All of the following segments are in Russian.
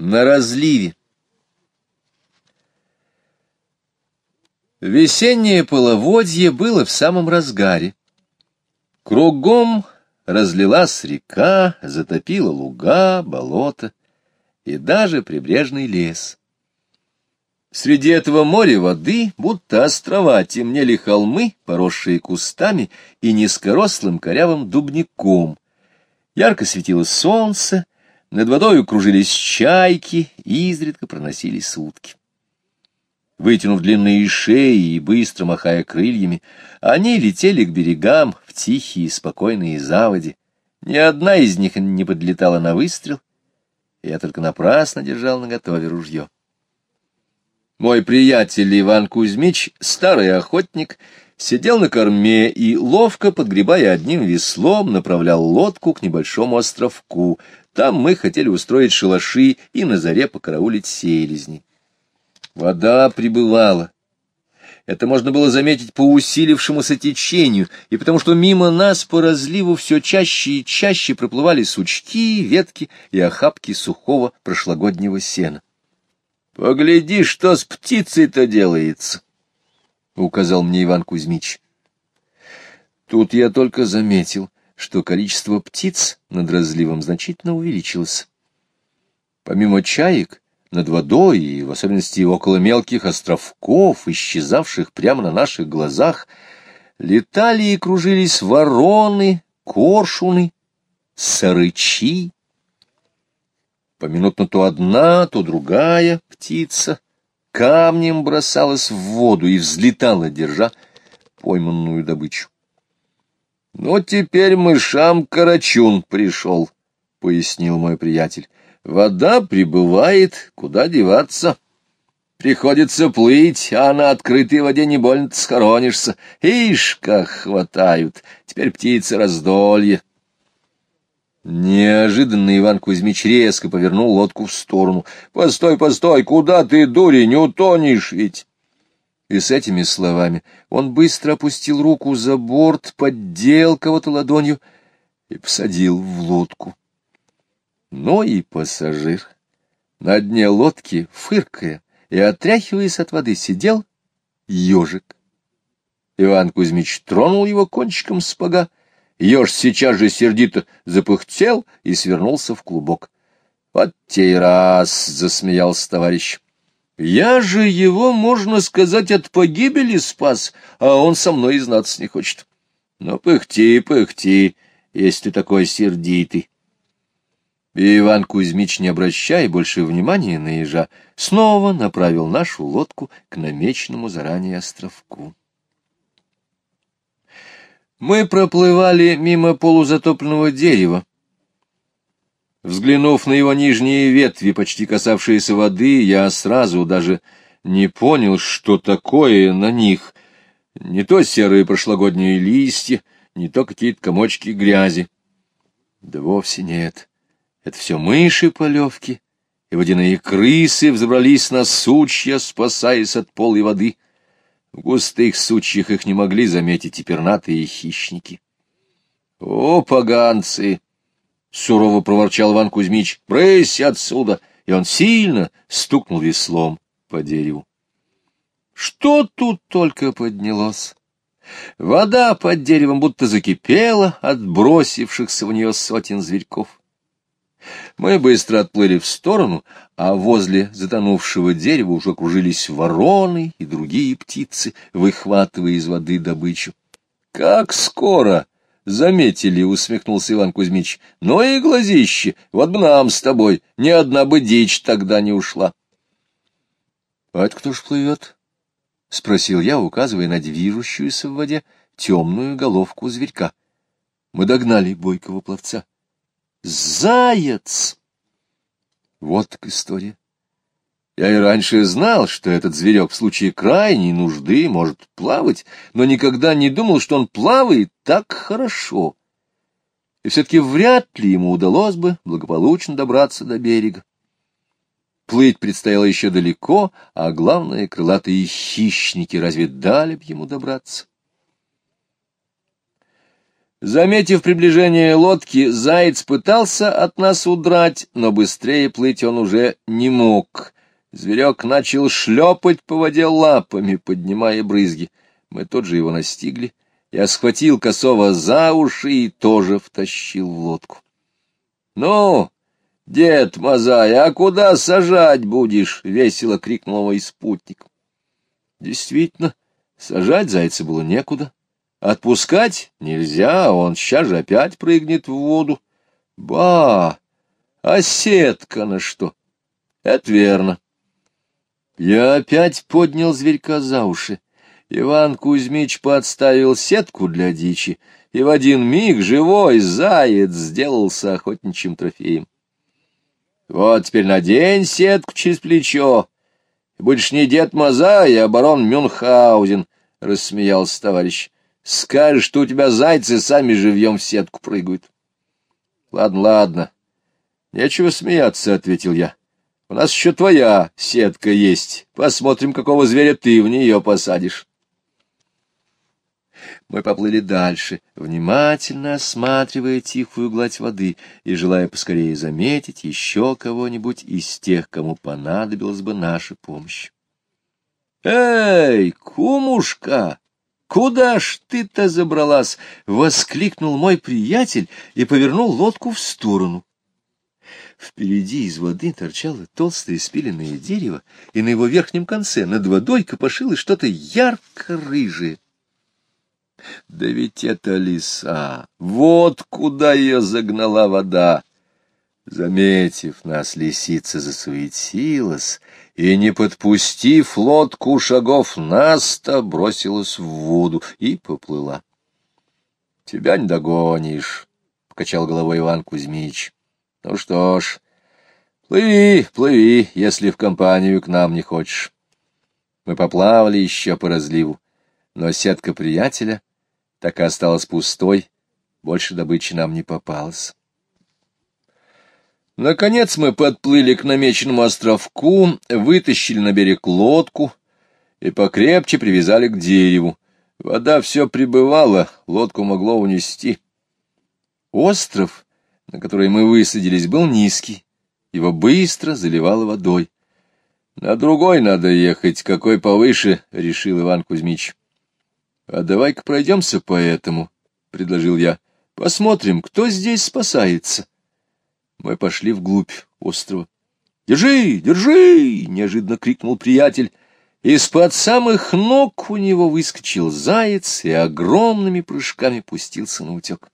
На разливе. Весеннее половодье было в самом разгаре. Кругом разлилась река, затопила луга, болото и даже прибрежный лес. Среди этого моря воды, будто острова, темнели холмы, поросшие кустами и низкорослым корявым дубником. Ярко светило солнце, над водою кружились чайки, изредка проносились утки. Вытянув длинные шеи и быстро махая крыльями, они летели к берегам в тихие спокойные заводи. Ни одна из них не подлетала на выстрел, и я только напрасно держал наготове ружье. Мой приятель Иван Кузьмич, старый охотник, сидел на корме и, ловко подгребая одним веслом, направлял лодку к небольшому островку. Там мы хотели устроить шалаши и на заре покараулить селезни. Вода прибывала. Это можно было заметить по усилившемуся течению, и потому что мимо нас по разливу все чаще и чаще проплывали сучки, ветки и охапки сухого прошлогоднего сена. — Погляди, что с птицей-то делается! — указал мне Иван Кузьмич. Тут я только заметил, что количество птиц над разливом значительно увеличилось. Помимо чаек, над водой и, в особенности, около мелких островков, исчезавших прямо на наших глазах, летали и кружились вороны, коршуны, сарычи. Поминутно то одна, то другая птица камнем бросалась в воду и взлетала, держа пойманную добычу. — Ну, теперь мышам карачун пришел, — пояснил мой приятель. Вода прибывает, куда деваться? Приходится плыть, а на открытой воде не больно схоронишься. Ишь, хватают! Теперь птицы раздолье. Неожиданно Иван Кузьмич резко повернул лодку в сторону. — Постой, постой, куда ты, дури, не утонешь ведь? И с этими словами он быстро опустил руку за борт, поддел кого-то ладонью и посадил в лодку но и пассажир. На дне лодки, фыркая и отряхиваясь от воды, сидел ежик. Иван Кузьмич тронул его кончиком спага. Еж сейчас же сердито запыхтел и свернулся в клубок. — Вот те раз! — засмеялся товарищ. — Я же его, можно сказать, от погибели спас, а он со мной и знаться не хочет. Ну, пыхти, пыхти, если ты такой сердитый. И Иван Кузьмич, не обращая больше внимания на ежа, снова направил нашу лодку к намеченному заранее островку. Мы проплывали мимо полузатопленного дерева. Взглянув на его нижние ветви, почти касавшиеся воды, я сразу даже не понял, что такое на них. Не то серые прошлогодние листья, не то какие-то комочки грязи. Да вовсе нет. Это все мыши-полевки, и водяные крысы взобрались на сучья, спасаясь от полой воды. В густых сучьях их не могли заметить и пернатые хищники. — О, поганцы! — сурово проворчал Иван Кузьмич. — Брысь отсюда! И он сильно стукнул веслом по дереву. Что тут только поднялось! Вода под деревом будто закипела от бросившихся в нее сотен зверьков. Мы быстро отплыли в сторону, а возле затонувшего дерева уже кружились вороны и другие птицы, выхватывая из воды добычу. — Как скоро! — заметили, — усмехнулся Иван Кузьмич. — Ну и глазище! Вот бы нам с тобой ни одна бы дичь тогда не ушла. — А это кто ж плывет? — спросил я, указывая на движущуюся в воде темную головку зверька. Мы догнали бойкого пловца. — Заяц! Вот так история. Я и раньше знал, что этот зверек в случае крайней нужды может плавать, но никогда не думал, что он плавает так хорошо. И все-таки вряд ли ему удалось бы благополучно добраться до берега. Плыть предстояло еще далеко, а главное, крылатые хищники разве дали б ему добраться? Заметив приближение лодки, заяц пытался от нас удрать, но быстрее плыть он уже не мог. Зверек начал шлепать по воде лапами, поднимая брызги. Мы тут же его настигли. Я схватил косого за уши и тоже втащил в лодку. — Ну, дед Мазай, а куда сажать будешь? — весело крикнул мой спутник. Действительно, сажать зайца было некуда. Отпускать нельзя, он сейчас же опять прыгнет в воду. Ба! А сетка на что? Это верно. Я опять поднял зверька за уши. Иван Кузьмич подставил сетку для дичи, и в один миг живой заяц сделался охотничьим трофеем. Вот теперь надень сетку через плечо, будешь не дед Мазай, а барон Мюнхгаузен, — рассмеялся товарищ. Скажешь, что у тебя зайцы сами живьем в сетку прыгают. — Ладно, ладно. — Нечего смеяться, — ответил я. — У нас еще твоя сетка есть. Посмотрим, какого зверя ты в нее посадишь. Мы поплыли дальше, внимательно осматривая тихую гладь воды и желая поскорее заметить еще кого-нибудь из тех, кому понадобилась бы наша помощь. «Эй, кумушка!» «Куда ж ты-то забралась?» — воскликнул мой приятель и повернул лодку в сторону. Впереди из воды торчало толстое спиленное дерево, и на его верхнем конце над водой копошилось что-то ярко-рыжее. Да ведь это лиса! Вот куда ее загнала вода! Заметив нас, лисица засуетилась и, не подпустив лодку шагов наста, бросилась в воду и поплыла. — Тебя не догонишь, — покачал головой Иван Кузьмич. — Ну что ж, плыви, плыви, если в компанию к нам не хочешь. Мы поплавали еще по разливу, но сетка приятеля так и осталась пустой, больше добычи нам не попалось. Наконец мы подплыли к намеченному островку, вытащили на берег лодку и покрепче привязали к дереву. Вода все прибывала, лодку могло унести. Остров, на который мы высадились, был низкий, его быстро заливало водой. — На другой надо ехать, какой повыше, — решил Иван Кузьмич. — А давай-ка пройдемся по этому, — предложил я. — Посмотрим, кто здесь спасается. — мы пошли вглубь острова. «Держи, держи!» — неожиданно крикнул приятель. Из-под самых ног у него выскочил заяц и огромными прыжками пустился на утек.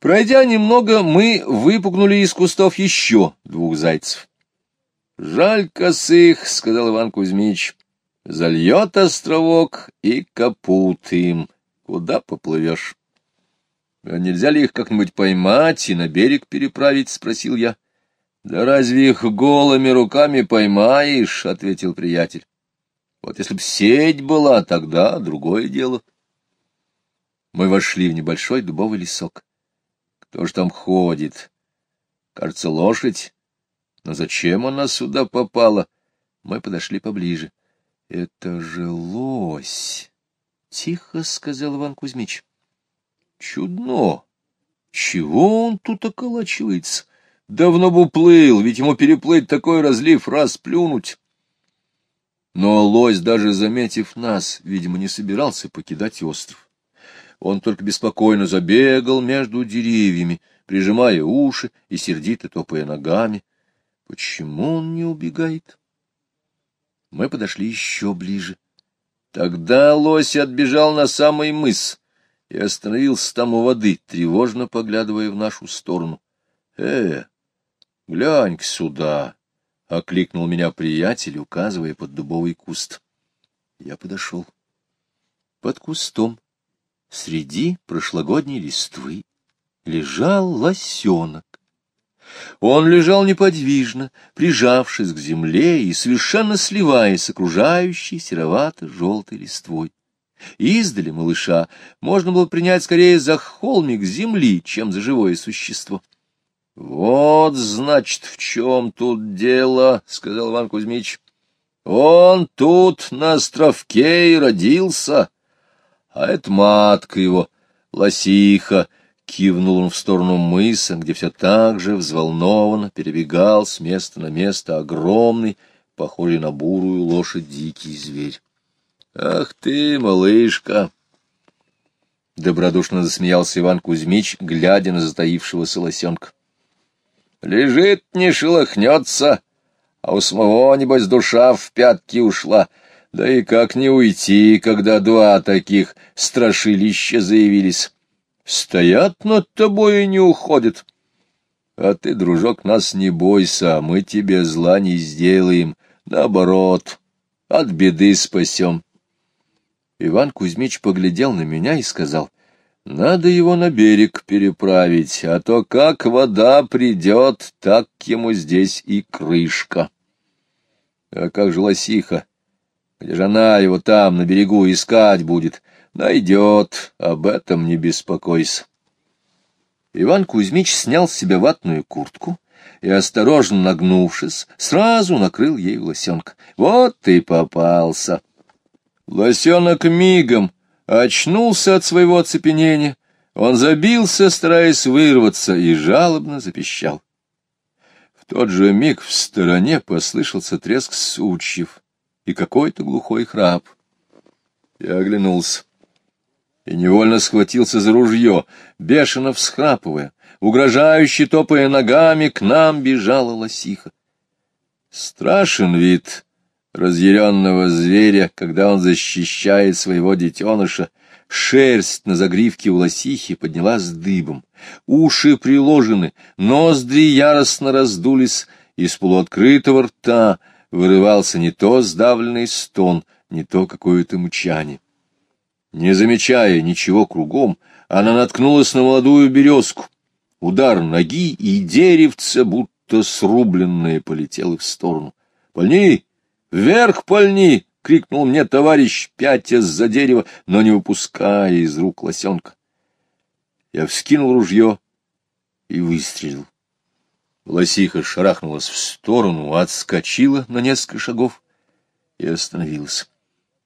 Пройдя немного, мы выпугнули из кустов еще двух зайцев. — Жаль косых, — сказал Иван Кузьмич. — Зальет островок и капут им. Куда поплывешь? А нельзя ли их как-нибудь поймать и на берег переправить? — спросил я. — Да разве их голыми руками поймаешь? — ответил приятель. — Вот если б сеть была, тогда другое дело. Мы вошли в небольшой дубовый лесок. Кто ж там ходит? Кажется, лошадь. Но зачем она сюда попала? Мы подошли поближе. — Это же лось! — тихо сказал Иван Кузьмич. Чудно! Чего он тут околачивается? Давно бы плыл, ведь ему переплыть такой разлив, раз плюнуть. Но лось, даже заметив нас, видимо, не собирался покидать остров. Он только беспокойно забегал между деревьями, прижимая уши и сердито топая ногами. Почему он не убегает? Мы подошли еще ближе. Тогда лось отбежал на самый мыс, и остановился там у воды, тревожно поглядывая в нашу сторону. — Э, глянь-ка сюда! — окликнул меня приятель, указывая под дубовый куст. Я подошел. Под кустом, среди прошлогодней листвы, лежал лосенок. Он лежал неподвижно, прижавшись к земле и совершенно сливаясь с окружающей серовато-желтой листвой. Издали малыша можно было принять скорее за холмик земли, чем за живое существо. — Вот, значит, в чем тут дело, — сказал Иван Кузьмич. — Он тут на островке и родился, а это матка его. Лосиха, кивнул он в сторону мыса, где все так же взволнованно перебегал с места на место огромный, похожий на бурую лошадь дикий зверь. — Ах ты, малышка! — добродушно засмеялся Иван Кузьмич, глядя на затаившегося лосенка. — Лежит, не шелохнется, а у самого, небось, душа в пятки ушла. Да и как не уйти, когда два таких страшилища заявились? Стоят над тобой и не уходят. А ты, дружок, нас не бойся, мы тебе зла не сделаем. Наоборот, от беды спасем. Иван Кузьмич поглядел на меня и сказал, «Надо его на берег переправить, а то как вода придет, так ему здесь и крышка». «А как же лосиха? Где же она его там, на берегу, искать будет? Найдет, об этом не беспокойся». Иван Кузьмич снял с себя ватную куртку и, осторожно нагнувшись, сразу накрыл ей лосенка. «Вот ты попался!» Лосенок мигом очнулся от своего оцепенения. Он забился, стараясь вырваться, и жалобно запищал. В тот же миг в стороне послышался треск сучьев и какой-то глухой храп. Я оглянулся и невольно схватился за ружье, бешено всхрапывая, угрожающе топая ногами, к нам бежала лосиха. Страшен вид разъяренного зверя, когда он защищает своего детеныша, шерсть на загривке у лосихи поднялась дыбом, уши приложены, ноздри яростно раздулись, из полуоткрытого рта вырывался не то сдавленный стон, не то какое-то мучание. Не замечая ничего кругом, она наткнулась на молодую березку. Удар ноги, и деревце, будто срубленное, полетело в сторону. — Пальни! «Вверх пальни!» — крикнул мне товарищ, пятясь за дерево, но не выпуская из рук лосенка. Я вскинул ружье и выстрелил. Лосиха шарахнулась в сторону, отскочила на несколько шагов и остановилась.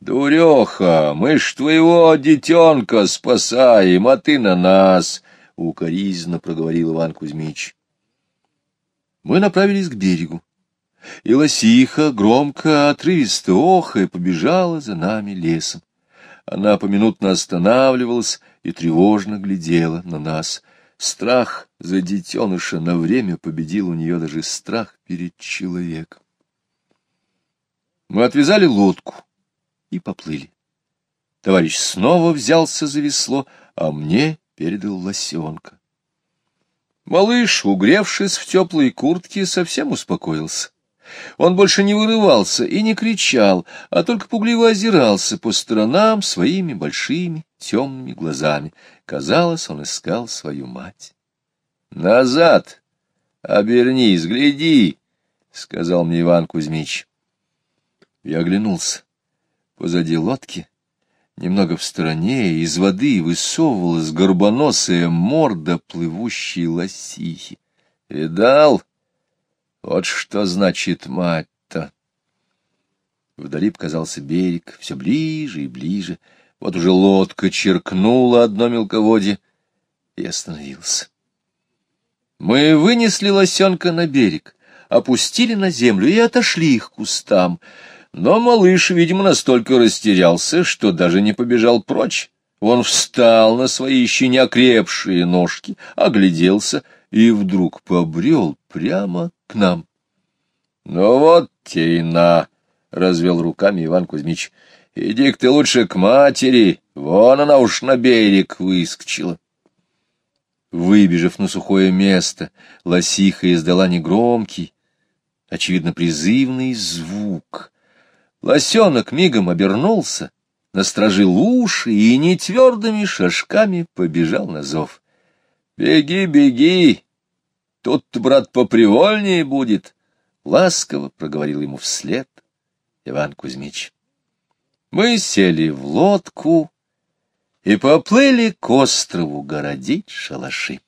«Дуреха, мы ж твоего детенка спасаем, а ты на нас!» — укоризненно проговорил Иван Кузьмич. Мы направились к берегу и лосиха, громко, отрывисто охая, побежала за нами лесом. Она поминутно останавливалась и тревожно глядела на нас. Страх за детеныша на время победил у нее даже страх перед человеком. Мы отвязали лодку и поплыли. Товарищ снова взялся за весло, а мне передал лосенка. Малыш, угревшись в теплой куртке, совсем успокоился. Он больше не вырывался и не кричал, а только пугливо озирался по сторонам своими большими темными глазами. Казалось, он искал свою мать. — Назад! Обернись, гляди! — сказал мне Иван Кузьмич. Я оглянулся. Позади лодки, немного в стороне, из воды высовывалась горбоносая морда плывущей лосихи. — Видал? — вот что значит мать-то. Вдали показался берег, все ближе и ближе. Вот уже лодка черкнула одно мелководье и остановился. Мы вынесли лосенка на берег, опустили на землю и отошли их к кустам. Но малыш, видимо, настолько растерялся, что даже не побежал прочь. Он встал на свои еще не окрепшие ножки, огляделся и вдруг побрел прямо к нам. — Ну вот те и на! — развел руками Иван Кузьмич. — Иди-ка ты лучше к матери, вон она уж на берег выскочила. Выбежав на сухое место, лосиха издала негромкий, очевидно, призывный звук. Лосенок мигом обернулся, насторожил уши и нетвердыми шажками побежал на зов. — Беги, беги! Тут, брат, попривольнее будет! —— ласково проговорил ему вслед Иван Кузьмич. Мы сели в лодку и поплыли к острову городить шалаши.